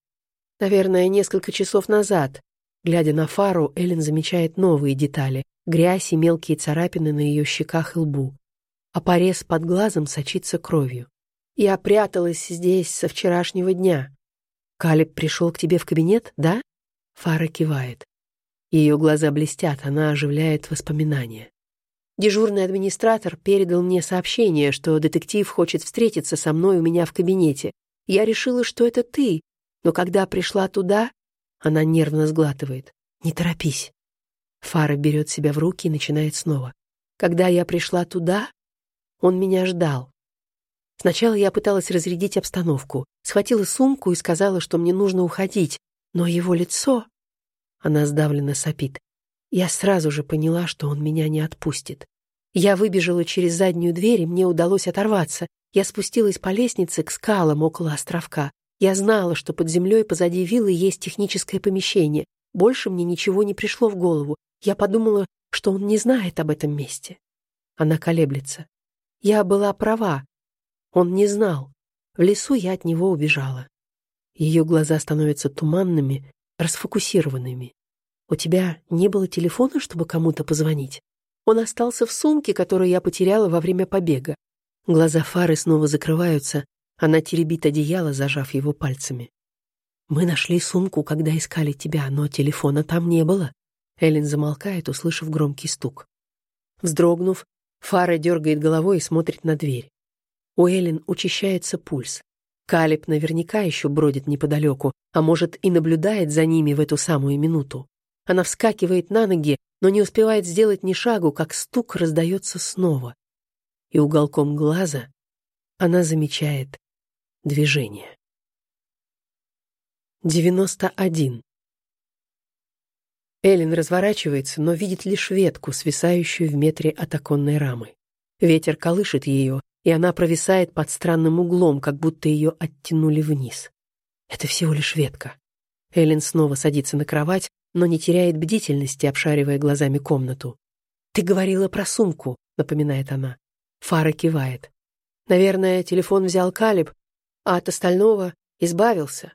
«Наверное, несколько часов назад». Глядя на фару, Эллен замечает новые детали. Грязь и мелкие царапины на ее щеках и лбу. А порез под глазом сочится кровью. «Я пряталась здесь со вчерашнего дня». «Калиб пришел к тебе в кабинет, да?» Фара кивает. Ее глаза блестят, она оживляет воспоминания. Дежурный администратор передал мне сообщение, что детектив хочет встретиться со мной у меня в кабинете. Я решила, что это ты, но когда пришла туда, она нервно сглатывает. Не торопись. Фара берет себя в руки и начинает снова. Когда я пришла туда, он меня ждал. Сначала я пыталась разрядить обстановку, схватила сумку и сказала, что мне нужно уходить, но его лицо... Она сдавленно сопит. Я сразу же поняла, что он меня не отпустит. Я выбежала через заднюю дверь, и мне удалось оторваться. Я спустилась по лестнице к скалам около островка. Я знала, что под землей позади виллы есть техническое помещение. Больше мне ничего не пришло в голову. Я подумала, что он не знает об этом месте. Она колеблется. Я была права. Он не знал. В лесу я от него убежала. Ее глаза становятся туманными, расфокусированными. У тебя не было телефона, чтобы кому-то позвонить? Он остался в сумке, которую я потеряла во время побега. Глаза Фары снова закрываются, она теребит одеяло, зажав его пальцами. «Мы нашли сумку, когда искали тебя, но телефона там не было». Эллен замолкает, услышав громкий стук. Вздрогнув, Фара дергает головой и смотрит на дверь. У Эллен учащается пульс. Калиб наверняка еще бродит неподалеку, а может и наблюдает за ними в эту самую минуту. Она вскакивает на ноги, но не успевает сделать ни шагу, как стук раздается снова. И уголком глаза она замечает движение. 91. Эллен разворачивается, но видит лишь ветку, свисающую в метре от оконной рамы. Ветер колышет ее, и она провисает под странным углом, как будто ее оттянули вниз. Это всего лишь ветка. Эллен снова садится на кровать, но не теряет бдительности, обшаривая глазами комнату. «Ты говорила про сумку», — напоминает она. Фара кивает. «Наверное, телефон взял Калиб, а от остального избавился».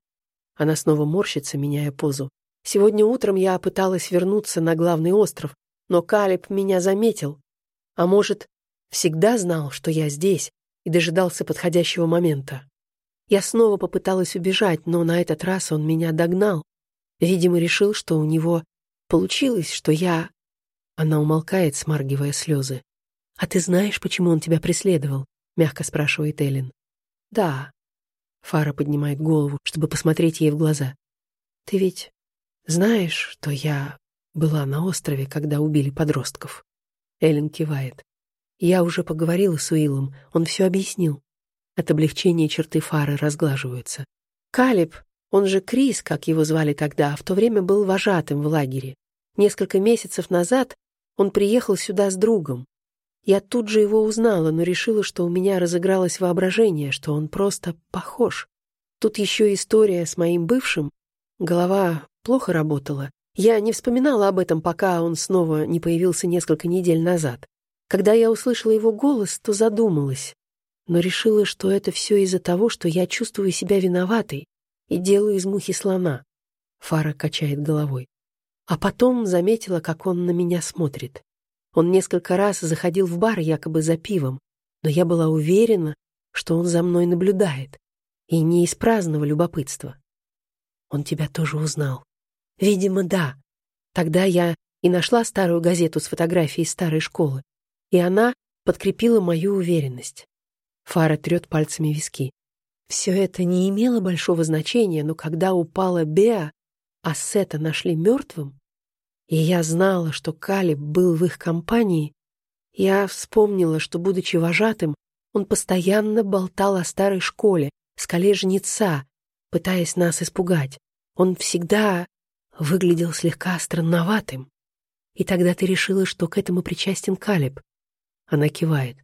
Она снова морщится, меняя позу. «Сегодня утром я пыталась вернуться на главный остров, но Калиб меня заметил. А может, всегда знал, что я здесь, и дожидался подходящего момента. Я снова попыталась убежать, но на этот раз он меня догнал, Видимо, решил, что у него получилось, что я... Она умолкает, смаргивая слезы. «А ты знаешь, почему он тебя преследовал?» — мягко спрашивает Эллен. «Да». Фара поднимает голову, чтобы посмотреть ей в глаза. «Ты ведь знаешь, что я была на острове, когда убили подростков?» Эллен кивает. «Я уже поговорила с Уиллом, он все объяснил». От облегчения черты Фары разглаживаются. Калиб он же Крис, как его звали тогда, в то время был вожатым в лагере. Несколько месяцев назад он приехал сюда с другом. Я тут же его узнала, но решила, что у меня разыгралось воображение, что он просто похож. Тут еще история с моим бывшим. Голова плохо работала. Я не вспоминала об этом, пока он снова не появился несколько недель назад. Когда я услышала его голос, то задумалась, но решила, что это все из-за того, что я чувствую себя виноватой, и делаю из мухи слона. Фара качает головой. А потом заметила, как он на меня смотрит. Он несколько раз заходил в бар якобы за пивом, но я была уверена, что он за мной наблюдает, и не из праздного любопытства. Он тебя тоже узнал. Видимо, да. Тогда я и нашла старую газету с фотографией старой школы, и она подкрепила мою уверенность. Фара трет пальцами виски. Все это не имело большого значения, но когда упала Беа, а Сета нашли мертвым, и я знала, что Калиб был в их компании, я вспомнила, что, будучи вожатым, он постоянно болтал о старой школе, скале жнеца, пытаясь нас испугать. Он всегда выглядел слегка странноватым. И тогда ты решила, что к этому причастен Калиб. Она кивает.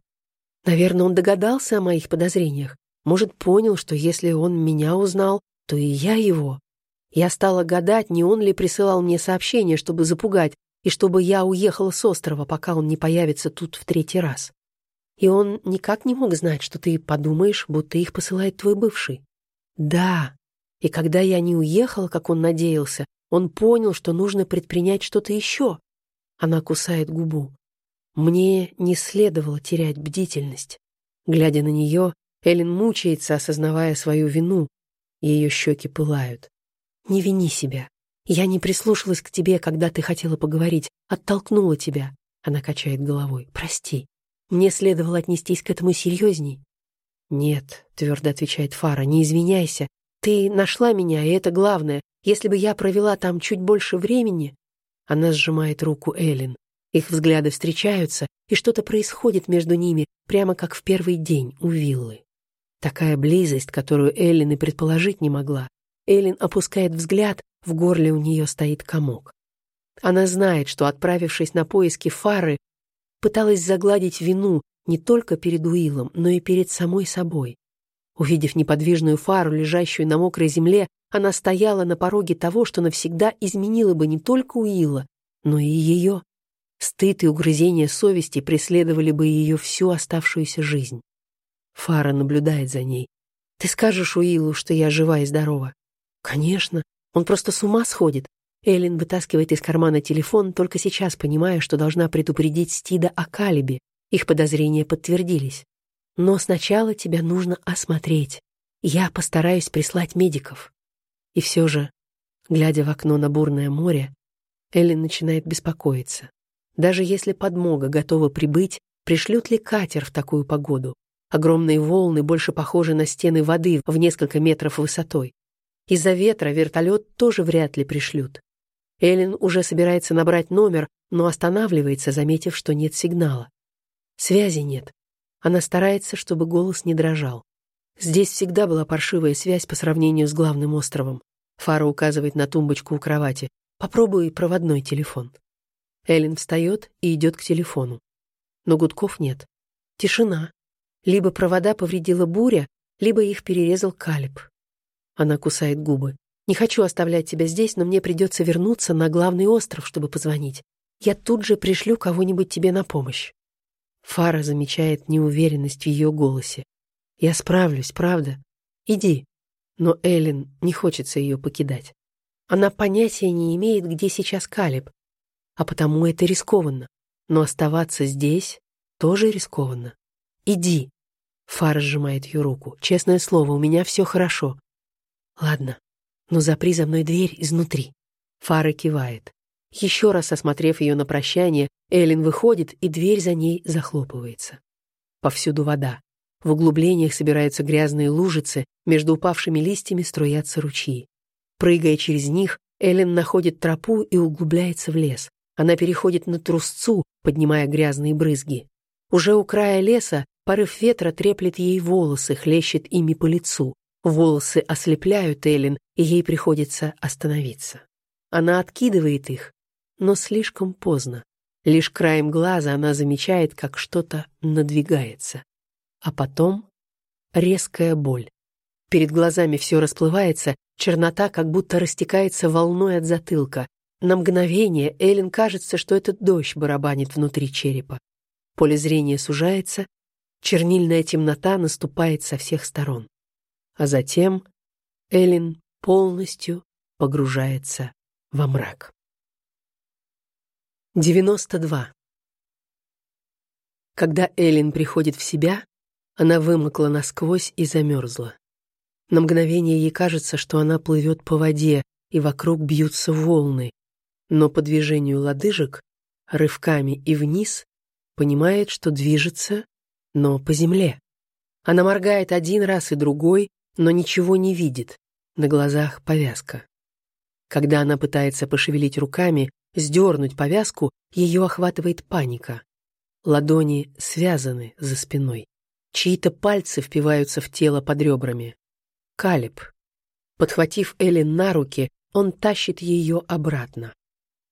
Наверное, он догадался о моих подозрениях. Может, понял, что если он меня узнал, то и я его. Я стала гадать, не он ли присылал мне сообщение, чтобы запугать, и чтобы я уехала с острова, пока он не появится тут в третий раз. И он никак не мог знать, что ты подумаешь, будто их посылает твой бывший. Да, и когда я не уехала, как он надеялся, он понял, что нужно предпринять что-то еще. Она кусает губу. Мне не следовало терять бдительность. Глядя на нее, Эллен мучается, осознавая свою вину. Ее щеки пылают. «Не вини себя. Я не прислушалась к тебе, когда ты хотела поговорить. Оттолкнула тебя». Она качает головой. «Прости. Мне следовало отнестись к этому серьезней». «Нет», — твердо отвечает Фара, — «не извиняйся. Ты нашла меня, и это главное. Если бы я провела там чуть больше времени...» Она сжимает руку Эллен. Их взгляды встречаются, и что-то происходит между ними, прямо как в первый день у виллы. Такая близость, которую Эллен и предположить не могла. Эллен опускает взгляд, в горле у нее стоит комок. Она знает, что, отправившись на поиски Фары, пыталась загладить вину не только перед Уиллом, но и перед самой собой. Увидев неподвижную фару, лежащую на мокрой земле, она стояла на пороге того, что навсегда изменило бы не только Уилла, но и ее. Стыд и угрызение совести преследовали бы ее всю оставшуюся жизнь. Фара наблюдает за ней. «Ты скажешь Уиллу, что я жива и здорова?» «Конечно. Он просто с ума сходит». Эллен вытаскивает из кармана телефон, только сейчас понимая, что должна предупредить Стида о Калибе. Их подозрения подтвердились. «Но сначала тебя нужно осмотреть. Я постараюсь прислать медиков». И все же, глядя в окно на бурное море, Эллен начинает беспокоиться. Даже если подмога готова прибыть, пришлют ли катер в такую погоду? Огромные волны больше похожи на стены воды в несколько метров высотой. Из-за ветра вертолет тоже вряд ли пришлют. Эллен уже собирается набрать номер, но останавливается, заметив, что нет сигнала. Связи нет. Она старается, чтобы голос не дрожал. Здесь всегда была паршивая связь по сравнению с главным островом. Фара указывает на тумбочку у кровати. Попробуй проводной телефон. Эллен встает и идет к телефону. Но гудков нет. Тишина. Либо провода повредила буря, либо их перерезал калиб. Она кусает губы. «Не хочу оставлять тебя здесь, но мне придется вернуться на главный остров, чтобы позвонить. Я тут же пришлю кого-нибудь тебе на помощь». Фара замечает неуверенность в ее голосе. Я справлюсь, правда? Иди. Но Эллен не хочется ее покидать. Она понятия не имеет, где сейчас Калиб, а потому это рискованно. Но оставаться здесь тоже рискованно. Иди. Фара сжимает ее руку. Честное слово, у меня все хорошо. Ладно, но запри за мной дверь изнутри. Фара кивает. Еще раз осмотрев ее на прощание, Эллен выходит, и дверь за ней захлопывается. Повсюду вода. В углублениях собираются грязные лужицы, между упавшими листьями струятся ручьи. Прыгая через них, Эллен находит тропу и углубляется в лес. Она переходит на трусцу, поднимая грязные брызги. Уже у края леса порыв ветра треплет ей волосы, хлещет ими по лицу. Волосы ослепляют Эллен, и ей приходится остановиться. Она откидывает их, но слишком поздно. Лишь краем глаза она замечает, как что-то надвигается. А потом резкая боль. Перед глазами все расплывается, чернота как будто растекается волной от затылка. На мгновение Эллен кажется, что этот дождь барабанит внутри черепа. Поле зрения сужается, чернильная темнота наступает со всех сторон. А затем Эллен полностью погружается во мрак. 92. Когда Эллен приходит в себя, она вымокла насквозь и замерзла. На мгновение ей кажется, что она плывет по воде, и вокруг бьются волны, но по движению лодыжек, рывками и вниз, понимает, что движется, но по земле. Она моргает один раз и другой, но ничего не видит, на глазах повязка. Когда она пытается пошевелить руками, сдернуть повязку, ее охватывает паника. Ладони связаны за спиной. Чьи-то пальцы впиваются в тело под ребрами. Калиб. Подхватив Эллен на руки, он тащит ее обратно.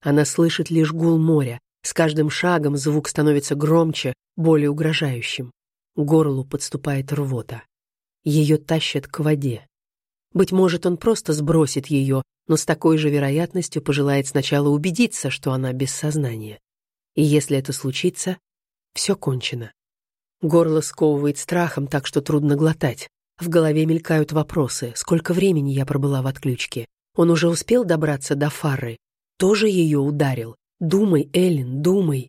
Она слышит лишь гул моря. С каждым шагом звук становится громче, более угрожающим. К горлу подступает рвота. Ее тащат к воде. Быть может, он просто сбросит ее, но с такой же вероятностью пожелает сначала убедиться, что она без сознания. И если это случится, все кончено. Горло сковывает страхом так, что трудно глотать. В голове мелькают вопросы. Сколько времени я пробыла в отключке? Он уже успел добраться до Фары? Тоже ее ударил? Думай, Эллен, думай.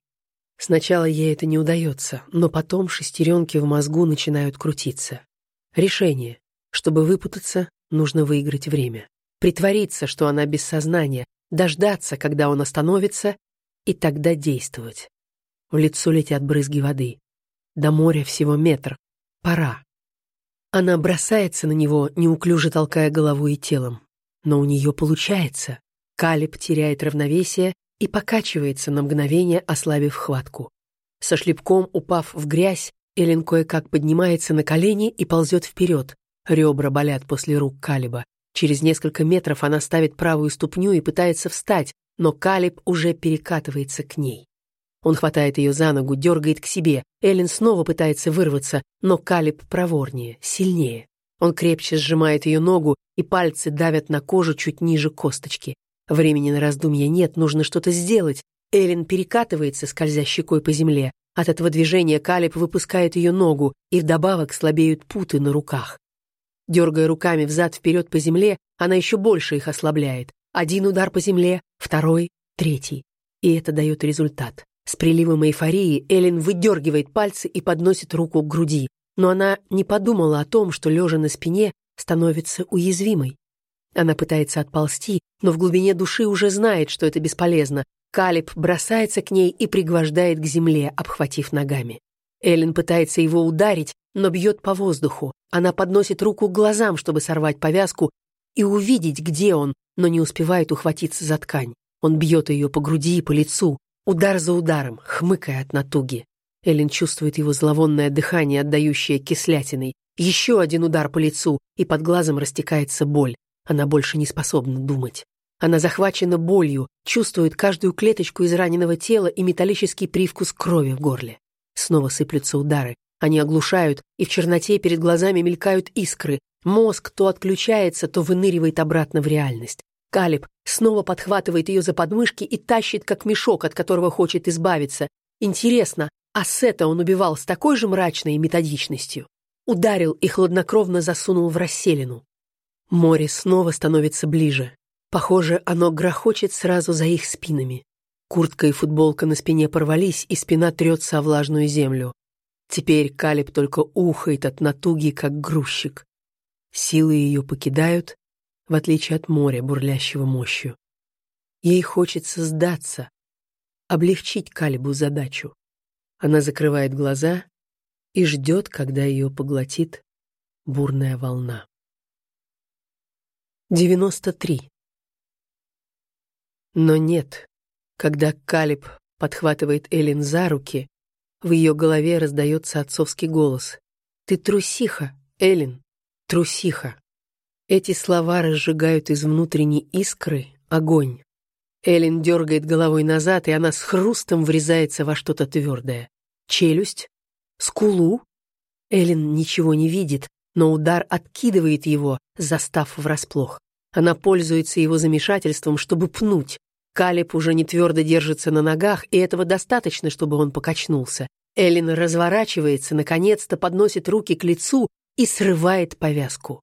Сначала ей это не удается, но потом шестеренки в мозгу начинают крутиться. Решение. Чтобы выпутаться, нужно выиграть время. Притвориться, что она без сознания, дождаться, когда он остановится, и тогда действовать. В лицо летят брызги воды. До моря всего метр. Пора. Она бросается на него, неуклюже толкая головой и телом. Но у нее получается. Калиб теряет равновесие и покачивается на мгновение, ослабив хватку. Со шлепком, упав в грязь, Эллен кое-как поднимается на колени и ползет вперед. Ребра болят после рук Калиба. Через несколько метров она ставит правую ступню и пытается встать, но Калиб уже перекатывается к ней. Он хватает ее за ногу, дергает к себе. Эллен снова пытается вырваться, но Калиб проворнее, сильнее. Он крепче сжимает ее ногу, и пальцы давят на кожу чуть ниже косточки. Времени на раздумья нет, нужно что-то сделать. Эллен перекатывается, скользя щекой по земле. От этого движения Калиб выпускает ее ногу, и вдобавок слабеют путы на руках. Дергая руками взад-вперед по земле, она еще больше их ослабляет. Один удар по земле, второй, третий. И это дает результат. С приливом эйфории Эллен выдергивает пальцы и подносит руку к груди. Но она не подумала о том, что, лежа на спине, становится уязвимой. Она пытается отползти, но в глубине души уже знает, что это бесполезно. Калиб бросается к ней и пригвождает к земле, обхватив ногами. Эллен пытается его ударить, но бьет по воздуху. Она подносит руку к глазам, чтобы сорвать повязку и увидеть, где он, но не успевает ухватиться за ткань. Он бьет ее по груди и по лицу, удар за ударом, хмыкая от натуги. Эллен чувствует его зловонное дыхание, отдающее кислятиной. Еще один удар по лицу, и под глазом растекается боль. Она больше не способна думать. Она захвачена болью, чувствует каждую клеточку израненного тела и металлический привкус крови в горле. Снова сыплются удары. Они оглушают, и в черноте перед глазами мелькают искры. Мозг то отключается, то выныривает обратно в реальность. Калиб снова подхватывает ее за подмышки и тащит, как мешок, от которого хочет избавиться. Интересно, а Сета он убивал с такой же мрачной методичностью? Ударил и хладнокровно засунул в расселину. Море снова становится ближе. Похоже, оно грохочет сразу за их спинами. Куртка и футболка на спине порвались, и спина трется о влажную землю. Теперь Калиб только ухает от натуги, как грузчик. Силы ее покидают, в отличие от моря, бурлящего мощью. Ей хочется сдаться, облегчить Калибу задачу. Она закрывает глаза и ждет, когда ее поглотит бурная волна. 93. Но нет, когда Калиб подхватывает Эллен за руки, в ее голове раздается отцовский голос. «Ты трусиха, Эллен, трусиха». Эти слова разжигают из внутренней искры огонь. Эллен дергает головой назад, и она с хрустом врезается во что-то твердое. Челюсть? Скулу? Эллен ничего не видит, но удар откидывает его, застав врасплох. Она пользуется его замешательством, чтобы пнуть. Калиб уже не твердо держится на ногах, и этого достаточно, чтобы он покачнулся. Эллен разворачивается, наконец-то подносит руки к лицу и срывает повязку.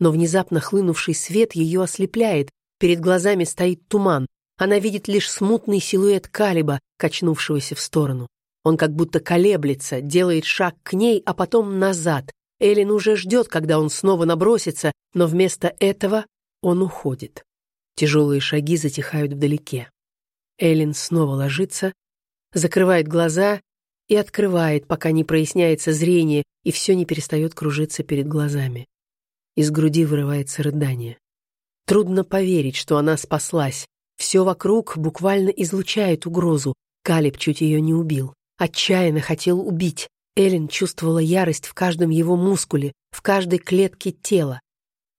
Но внезапно хлынувший свет ее ослепляет, перед глазами стоит туман. Она видит лишь смутный силуэт Калиба, качнувшегося в сторону. Он как будто колеблется, делает шаг к ней, а потом назад. Эллен уже ждет, когда он снова набросится, но вместо этого он уходит. Тяжелые шаги затихают вдалеке. Эллен снова ложится, закрывает глаза и открывает, пока не проясняется зрение, и все не перестает кружиться перед глазами. Из груди вырывается рыдание. Трудно поверить, что она спаслась. Все вокруг буквально излучает угрозу. Калиб чуть ее не убил. Отчаянно хотел убить. Эллен чувствовала ярость в каждом его мускуле, в каждой клетке тела.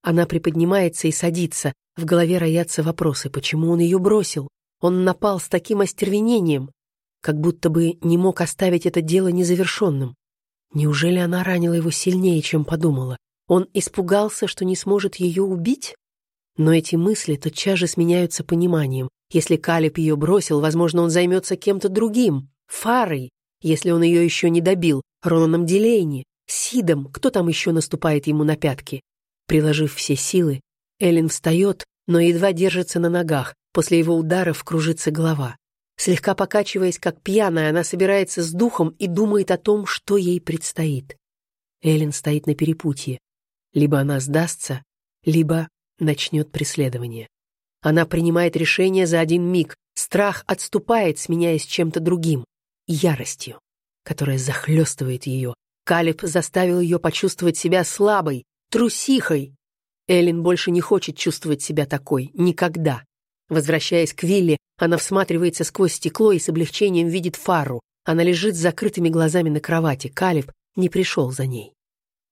Она приподнимается и садится. В голове роятся вопросы, почему он ее бросил. Он напал с таким остервенением, как будто бы не мог оставить это дело незавершенным. Неужели она ранила его сильнее, чем подумала? Он испугался, что не сможет ее убить? Но эти мысли тотчас же сменяются пониманием. Если Калиб ее бросил, возможно, он займется кем-то другим. Фарой, если он ее еще не добил, Ронаном Дилейни, Сидом, кто там еще наступает ему на пятки. Приложив все силы, Эллен встает, но едва держится на ногах, после его ударов кружится голова. Слегка покачиваясь, как пьяная, она собирается с духом и думает о том, что ей предстоит. Эллен стоит на перепутье. Либо она сдастся, либо начнет преследование. Она принимает решение за один миг. Страх отступает, сменяясь чем-то другим. Яростью, которая захлестывает ее. Калиб заставил ее почувствовать себя слабой, трусихой. Эллен больше не хочет чувствовать себя такой. Никогда. Возвращаясь к вилле, она всматривается сквозь стекло и с облегчением видит Фару. Она лежит с закрытыми глазами на кровати. Калиб не пришел за ней.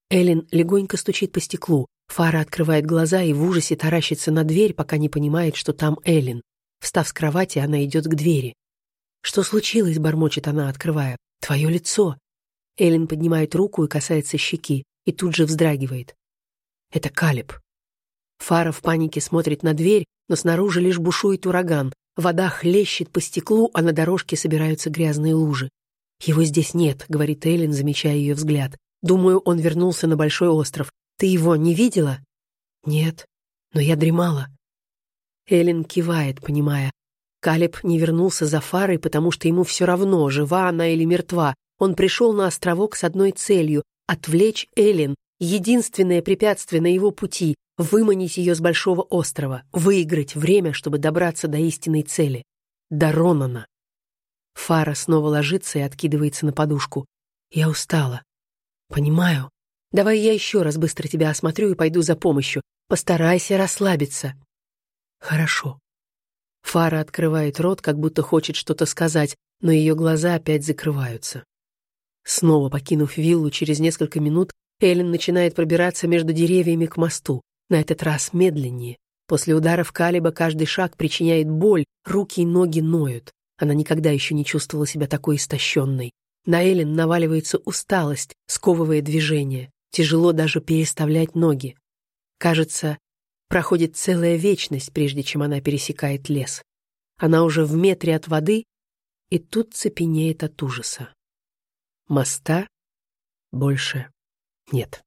Эллен легонько стучит по стеклу. Фара открывает глаза и в ужасе таращится на дверь, пока не понимает, что там Эллен. Встав с кровати, она идет к двери. «Что случилось?» — бормочет она, открывая. «Твое лицо». Эллен поднимает руку и касается щеки, и тут же вздрагивает. Это Калиб. Фара в панике смотрит на дверь, но снаружи лишь бушует ураган. Вода хлещет по стеклу, а на дорожке собираются грязные лужи. «Его здесь нет», — говорит Эллен, замечая ее взгляд. «Думаю, он вернулся на Большой остров. Ты его не видела?» «Нет, но я дремала». Эллен кивает, понимая. Калеб не вернулся за Фарой, потому что ему все равно, жива она или мертва. Он пришел на островок с одной целью — отвлечь Эллен, единственное препятствие на его пути — выманить ее с Большого острова, выиграть время, чтобы добраться до истинной цели — до Ронана. Фара снова ложится и откидывается на подушку. Я устала. Понимаю. Давай я еще раз быстро тебя осмотрю и пойду за помощью. Постарайся расслабиться. Хорошо. Фара открывает рот, как будто хочет что-то сказать, но ее глаза опять закрываются. Снова покинув виллу, через несколько минут Эллен начинает пробираться между деревьями к мосту, на этот раз медленнее. После ударов Калиба каждый шаг причиняет боль, руки и ноги ноют. Она никогда еще не чувствовала себя такой истощенной. На Эллен наваливается усталость, сковывая движение. Тяжело даже переставлять ноги. Кажется, проходит целая вечность, прежде чем она пересекает лес. Она уже в метре от воды, и тут цепенеет от ужаса. Моста больше нет.